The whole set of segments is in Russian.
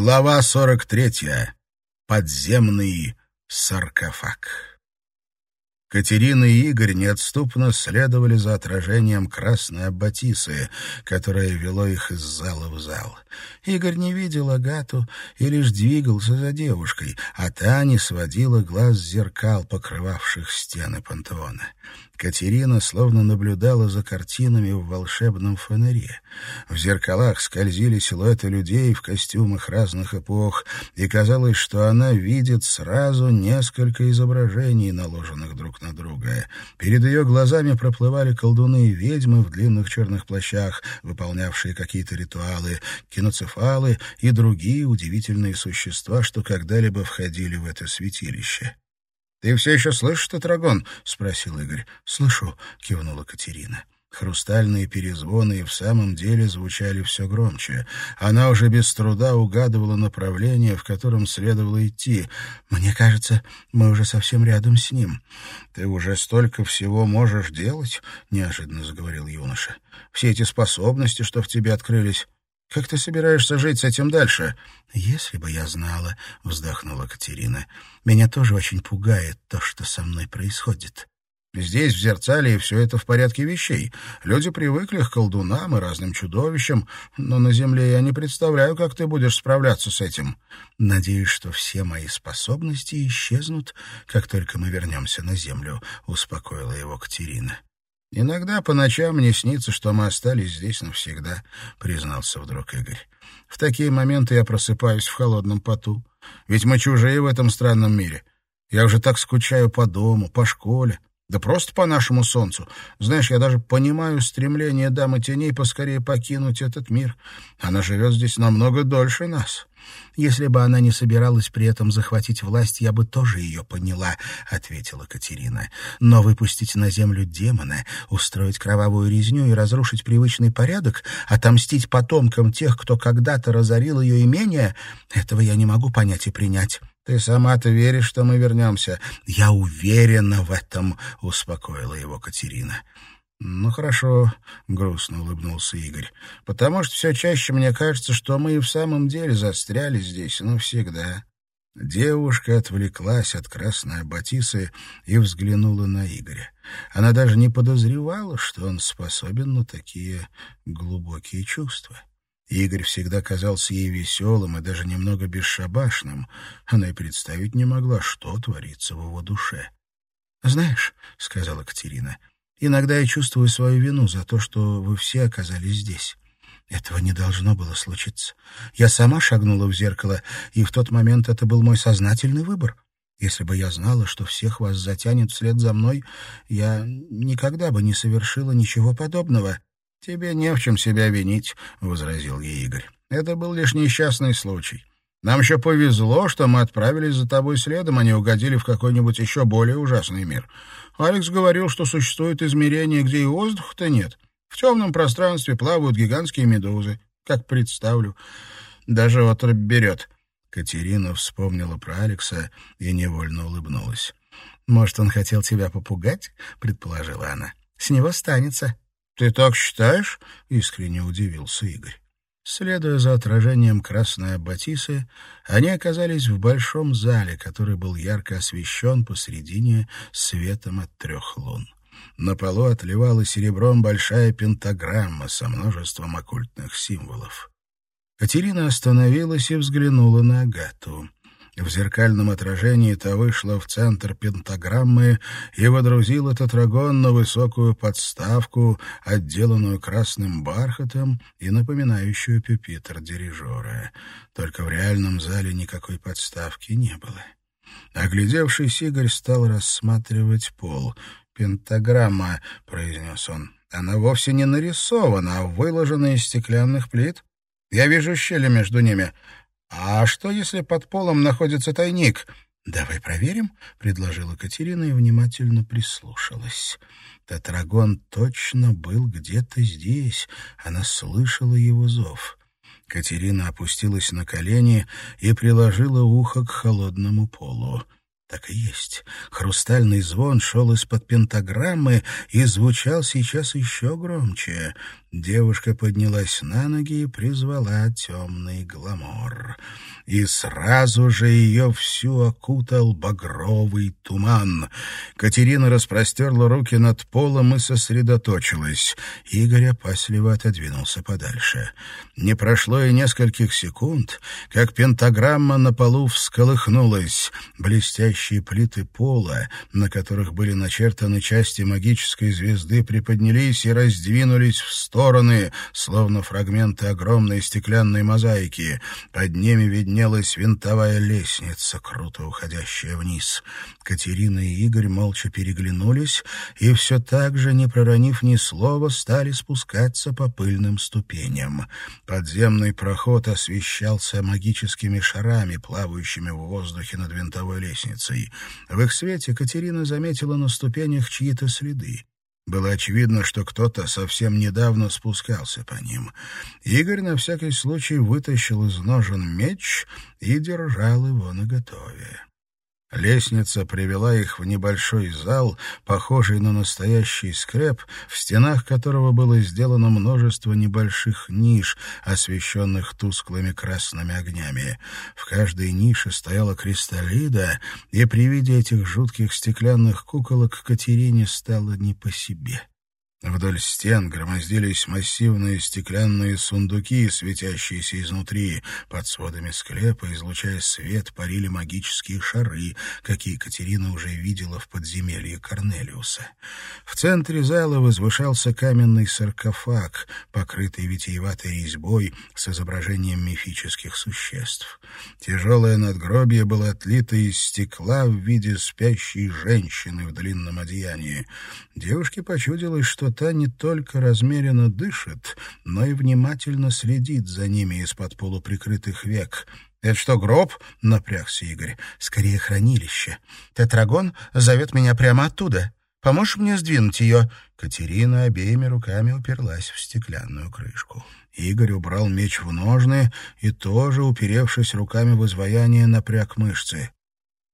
Глава 43. Подземный саркофаг. Катерина и Игорь неотступно следовали за отражением красной аббатисы, которое вело их из зала в зал. Игорь не видел Агату и лишь двигался за девушкой, а та не сводила глаз с зеркал, покрывавших стены пантеона. Катерина словно наблюдала за картинами в волшебном фонаре. В зеркалах скользили силуэты людей в костюмах разных эпох, и казалось, что она видит сразу несколько изображений, наложенных друг на друга. Перед ее глазами проплывали колдуны и ведьмы в длинных черных плащах, выполнявшие какие-то ритуалы, киноцефалы и другие удивительные существа, что когда-либо входили в это святилище. «Ты все еще слышишь, Тетрагон?» — спросил Игорь. «Слышу», — кивнула Катерина. Хрустальные перезвоны и в самом деле звучали все громче. Она уже без труда угадывала направление, в котором следовало идти. «Мне кажется, мы уже совсем рядом с ним». «Ты уже столько всего можешь делать?» — неожиданно заговорил юноша. «Все эти способности, что в тебе открылись, как ты собираешься жить с этим дальше? Если бы я знала, вздохнула Катерина. Меня тоже очень пугает то, что со мной происходит. Здесь, в Зерцалии, все это в порядке вещей. Люди привыкли к колдунам и разным чудовищам, но на земле я не представляю, как ты будешь справляться с этим. Надеюсь, что все мои способности исчезнут, как только мы вернемся на землю, — успокоила его Катерина. «Иногда по ночам мне снится, что мы остались здесь навсегда», — признался вдруг Игорь. «В такие моменты я просыпаюсь в холодном поту. Ведь мы чужие в этом странном мире. Я уже так скучаю по дому, по школе, да просто по нашему солнцу. Знаешь, я даже понимаю стремление дамы теней поскорее покинуть этот мир. Она живет здесь намного дольше нас. Если бы она не собиралась при этом захватить власть, я бы тоже ее поняла, — ответила Катерина. Но выпустить на землю демона, устроить кровавую резню и разрушить привычный порядок, отомстить потомкам тех, кто когда-то разорил ее имение, этого я не могу понять и принять. Ты сама-то веришь, что мы вернемся? Я уверена в этом, — успокоила его Катерина. «Ну, хорошо», — грустно улыбнулся Игорь, «потому что все чаще мне кажется, что мы и в самом деле застряли здесь навсегда». Девушка отвлеклась от красной батисы и взглянула на Игоря. Она даже не подозревала, что он способен на такие глубокие чувства. Игорь всегда казался ей веселым и даже немного бесшабашным. Она и представить не могла, что творится в его душе. «Знаешь», — сказала Катерина, — «иногда я чувствую свою вину за то, что вы все оказались здесь. Этого не должно было случиться. Я сама шагнула в зеркало, и в тот момент это был мой сознательный выбор. Если бы я знала, что всех вас затянет вслед за мной, я никогда бы не совершила ничего подобного». «Тебе не в чем себя винить», — возразил ей Игорь. «Это был лишь несчастный случай. Нам еще повезло, что мы отправились за тобой следом, а не угодили в какой-нибудь еще более ужасный мир. Алекс говорил, что существует измерение, где и воздуха-то нет. В темном пространстве плавают гигантские медузы. Как представлю. Даже отрыв берет». Катерина вспомнила про Алекса и невольно улыбнулась. «Может, он хотел тебя попугать?» — предположила она. «С него станется». «Ты так считаешь?» — искренне удивился Игорь. Следуя за отражением красной аббатисы, они оказались в большом зале, который был ярко освещен посредине светом от трех лун. На полу отливала серебром большая пентаграмма со множеством оккультных символов. Катерина остановилась и взглянула на Агату. В зеркальном отражении та вышла в центр пентаграммы и водрузила тетрагон на высокую подставку, отделанную красным бархатом и напоминающую пюпитр дирижера. Только в реальном зале никакой подставки не было. Оглядевшись, Игорь стал рассматривать пол. «Пентаграмма», — произнес он, — «она вовсе не нарисована, а выложена из стеклянных плит. Я вижу щели между ними». «А что, если под полом находится тайник?» «Давай проверим», — предложила Катерина и внимательно прислушалась. Тетрагон точно был где-то здесь. Она слышала его зов. Катерина опустилась на колени и приложила ухо к холодному полу. Так и есть. Хрустальный звон шел из-под пентаграммы и звучал сейчас еще громче. Девушка поднялась на ноги и призвала темный гламор. и сразу же ее всю окутал багровый туман. Катерина распростерла руки над полом и сосредоточилась. Игорь опасливо отодвинулся подальше. Не прошло и нескольких секунд, как пентаграмма на полу всколыхнулась. Блестящие плиты пола, на которых были начертаны части магической звезды, приподнялись и раздвинулись в стороны, словно фрагменты огромной стеклянной мозаики. Под ними виднелась винтовая лестница, круто уходящая вниз. Катерина и Игорь молча переглянулись и все так же, не проронив ни слова, стали спускаться по пыльным ступеням. Подземный проход освещался магическими шарами, плавающими в воздухе над винтовой лестницей. В их свете Катерина заметила на ступенях чьи-то следы. Было очевидно, что кто-то совсем недавно спускался по ним. Игорь на всякий случай вытащил из ножен меч и держал его наготове. Лестница привела их в небольшой зал, похожий на настоящий скреп, в стенах которого было сделано множество небольших ниш, освещенных тусклыми красными огнями. В каждой нише стояла кристаллида, и при виде этих жутких стеклянных куколок Катерине стало не по себе. Вдоль стен громоздились массивные стеклянные сундуки, светящиеся изнутри. Под сводами склепа, излучая свет, парили магические шары, какие Екатерина уже видела в подземелье Корнелиуса. В центре зала возвышался каменный саркофаг, покрытый витиеватой резьбой с изображением мифических существ. Тяжелое надгробие было отлито из стекла в виде спящей женщины в длинном одеянии. Девушке почудилось, что та не только размеренно дышит, но и внимательно следит за ними из-под полуприкрытых век. «Это что, гроб?» — напрягся Игорь. «Скорее, хранилище. Тетрагон зовет меня прямо оттуда. Поможешь мне сдвинуть ее?» Катерина обеими руками уперлась в стеклянную крышку. Игорь убрал меч в ножны и тоже, уперевшись руками в изваяние, напряг мышцы.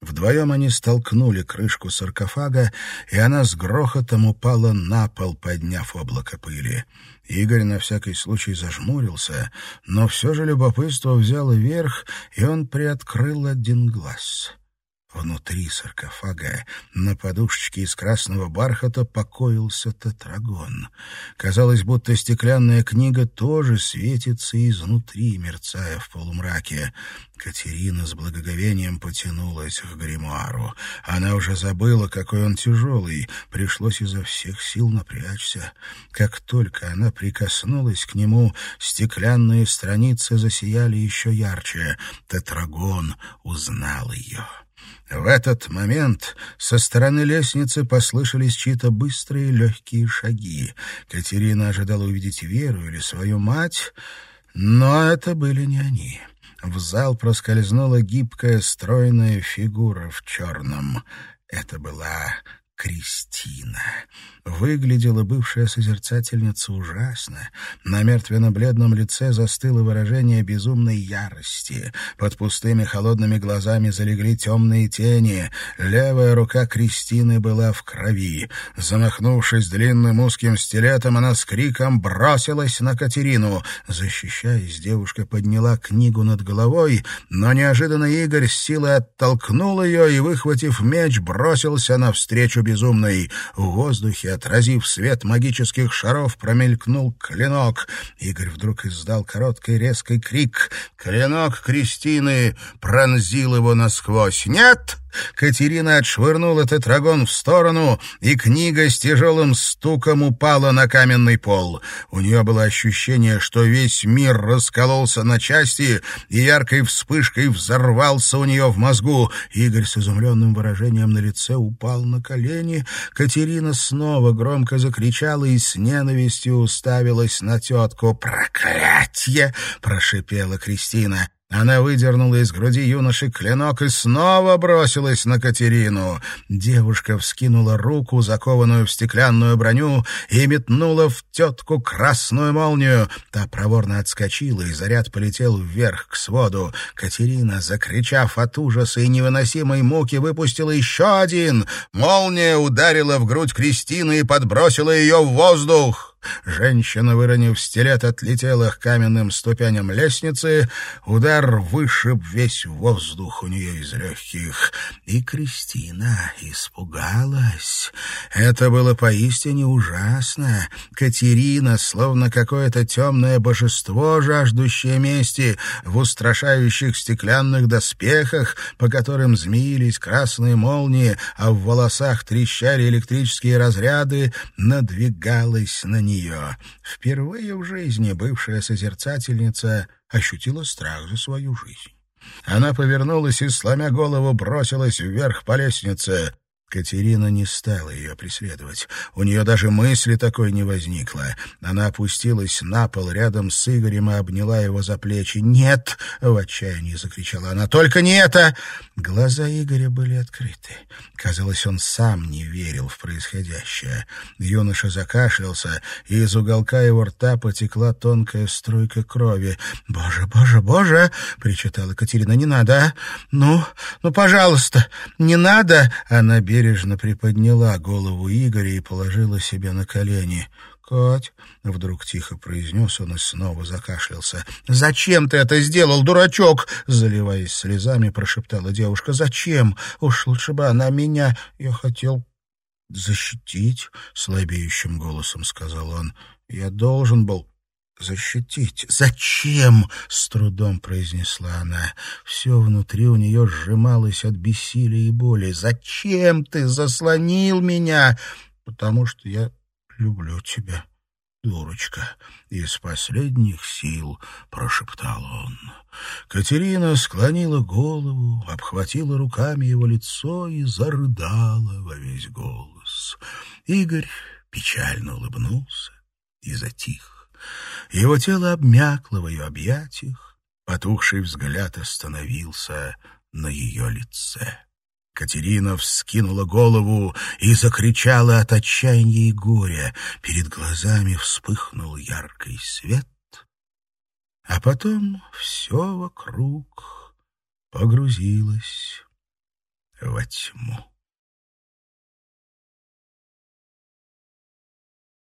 Вдвоем они столкнули крышку саркофага, и она с грохотом упала на пол, подняв облако пыли. Игорь на всякий случай зажмурился, но все же любопытство взяло верх, и он приоткрыл один глаз. Внутри саркофага на подушечке из красного бархата покоился тетрагон. Казалось, будто стеклянная книга тоже светится изнутри, мерцая в полумраке. Катерина с благоговением потянулась к гримуару. Она уже забыла, какой он тяжелый. Пришлось изо всех сил напрячься. Как только она прикоснулась к нему, стеклянные страницы засияли еще ярче. Тетрагон узнал ее. В этот момент со стороны лестницы послышались чьи-то быстрые легкие шаги. Катерина ожидала увидеть Веру или свою мать, но это были не они. В зал проскользнула гибкая, стройная фигура в черном. Это была Кристина. Выглядела бывшая созерцательница ужасно. На мертвенно-бледном лице застыло выражение безумной ярости. Под пустыми холодными глазами залегли темные тени. Левая рука Кристины была в крови. Замахнувшись длинным узким стилетом, она с криком бросилась на Катерину. Защищаясь, девушка подняла книгу над головой, но неожиданно Игорь с силой оттолкнул ее и, выхватив меч, бросился навстречу безумной. В воздухе, отразив свет магических шаров, промелькнул клинок. Игорь вдруг издал короткий резкий крик. Клинок Кристины пронзил его насквозь. «Нет!» Катерина отшвырнула тетрагон в сторону, и книга с тяжелым стуком упала на каменный пол. У нее было ощущение, что весь мир раскололся на части, и яркой вспышкой взорвался у нее в мозгу. Игорь с изумленным выражением на лице упал на колени. Катерина снова громко закричала и с ненавистью уставилась на тетку. «Проклятье!» — прошипела Кристина. Она выдернула из груди юноши клинок и снова бросилась на Катерину. Девушка вскинула руку, закованную в стеклянную броню, и метнула в тетку красную молнию. Та проворно отскочила, и заряд полетел вверх к своду. Катерина, закричав от ужаса и невыносимой муки, выпустила еще один. Молния ударила в грудь Кристины и подбросила ее в воздух. Женщина, выронив стилет, отлетела к каменным ступеням лестницы. Удар вышиб весь воздух у нее из легких. И Кристина испугалась. Это было поистине ужасно. Катерина, словно какое-то темное божество, жаждущее мести, в устрашающих стеклянных доспехах, по которым змеились красные молнии, а в волосах трещали электрические разряды, надвигалась на нее. Впервые в жизни бывшая созерцательница ощутила страх за свою жизнь. Она повернулась и, сломя голову, бросилась вверх по лестнице. Катерина не стала ее преследовать. У нее даже мысли такой не возникло. Она опустилась на пол рядом с Игорем и обняла его за плечи. «Нет!» — в отчаянии закричала она. «Только не это!» Глаза Игоря были открыты. Казалось, он сам не верил в происходящее. Юноша закашлялся, и из уголка его рта потекла тонкая струйка крови. «Боже, боже, боже!» — причитала Катерина. «Не надо, а? Ну, ну, пожалуйста, не надо!» Она бегала бережно приподняла голову Игоря и положила себе на колени. «Кать», — вдруг тихо произнес он и снова закашлялся. «Зачем ты это сделал, дурачок?» Заливаясь слезами, прошептала девушка. «Зачем? Уж лучше бы она меня... Я хотел защитить», — слабеющим голосом сказал он. «Я должен был защитить. Зачем? С трудом произнесла она. Все внутри у нее сжималось от бессилия и боли. Зачем ты заслонил меня? Потому что я люблю тебя, дурочка. Из последних сил прошептал он. Катерина склонила голову, обхватила руками его лицо и зарыдала во весь голос. Игорь печально улыбнулся и затих. Его тело обмякло в ее объятиях, потухший взгляд остановился на ее лице. Катерина вскинула голову и закричала от отчаяния и горя. Перед глазами вспыхнул яркий свет, а потом все вокруг погрузилось во тьму.